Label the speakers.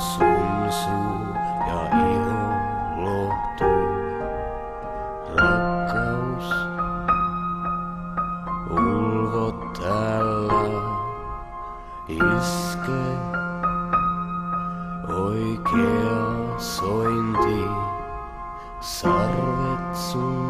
Speaker 1: sun suu ja ilmoituu rakkaus. Ulvo täällä iske oikea sointi sarvet sun